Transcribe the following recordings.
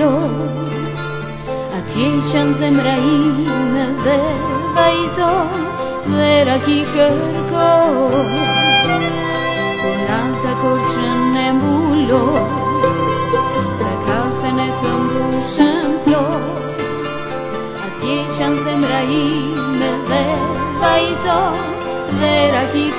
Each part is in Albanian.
A Atieșan raime de we Vera chi cărco Unalta corcen nebulo Pe cafene ți-o A plor Atieșan raime de vaizon Vera chi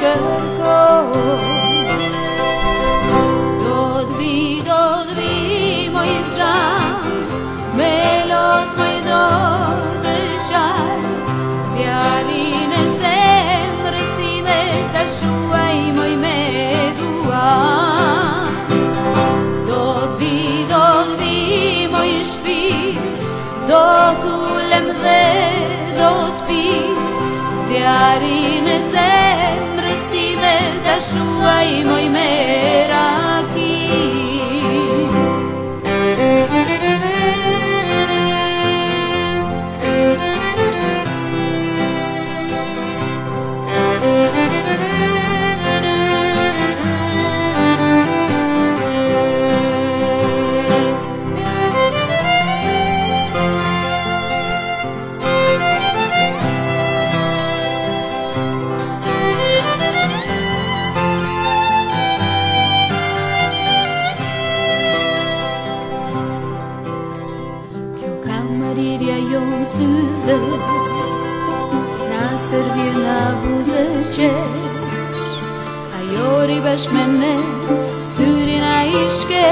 Do t'ulem dhe do t'pi Zjarin e zemrës si me t'ashuaj moj mera marirja jo më syze Na servir në abuze që Ajo ri bashkë me ne Syrin a ishke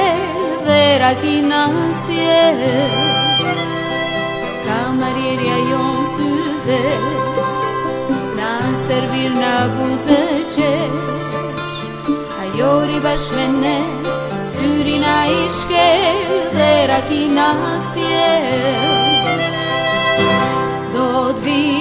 dhe rakina sje Ka marirja jo më syze Na servir në abuze që a ishke dhe rakina na iškelderaki nasie do dvije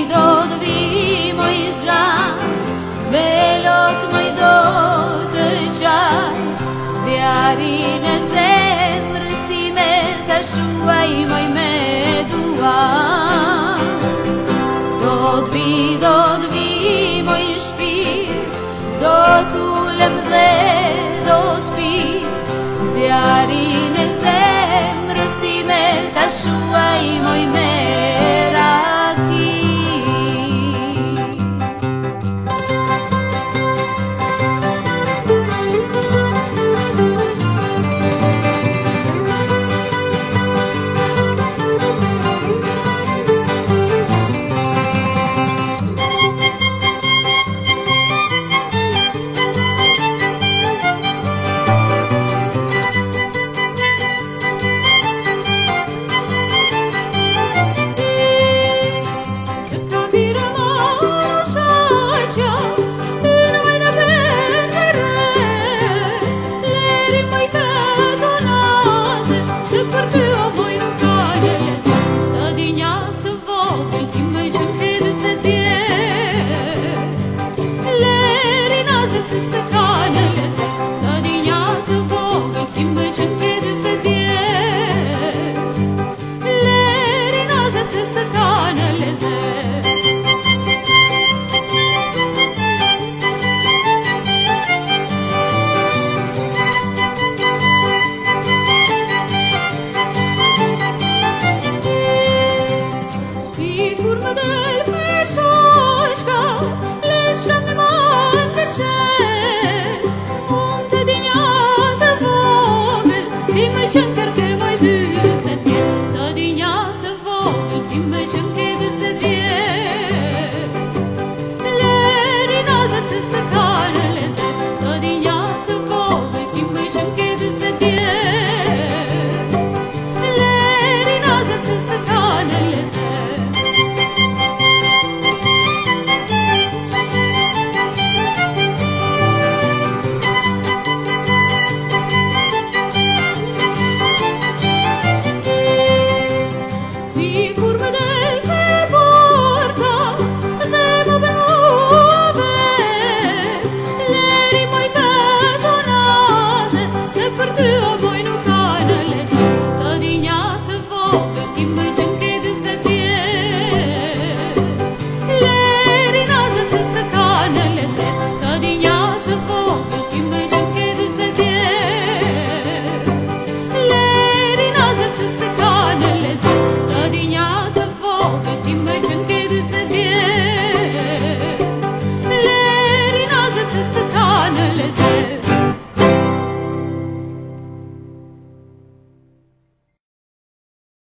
Yari